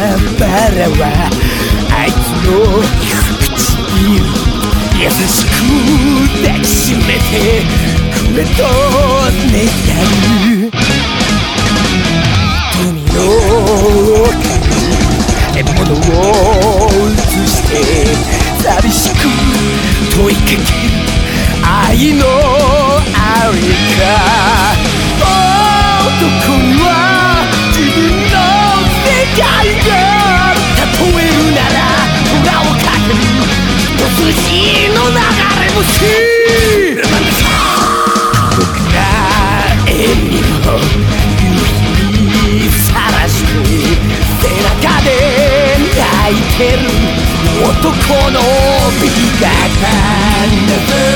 らはあいつの唇優しく抱きしめてくれと願う海の奥に獲物を映して寂しく問いかける愛のありか男はしい。僕が笑みを夕日にさらして背中で泣いてる男の美が奏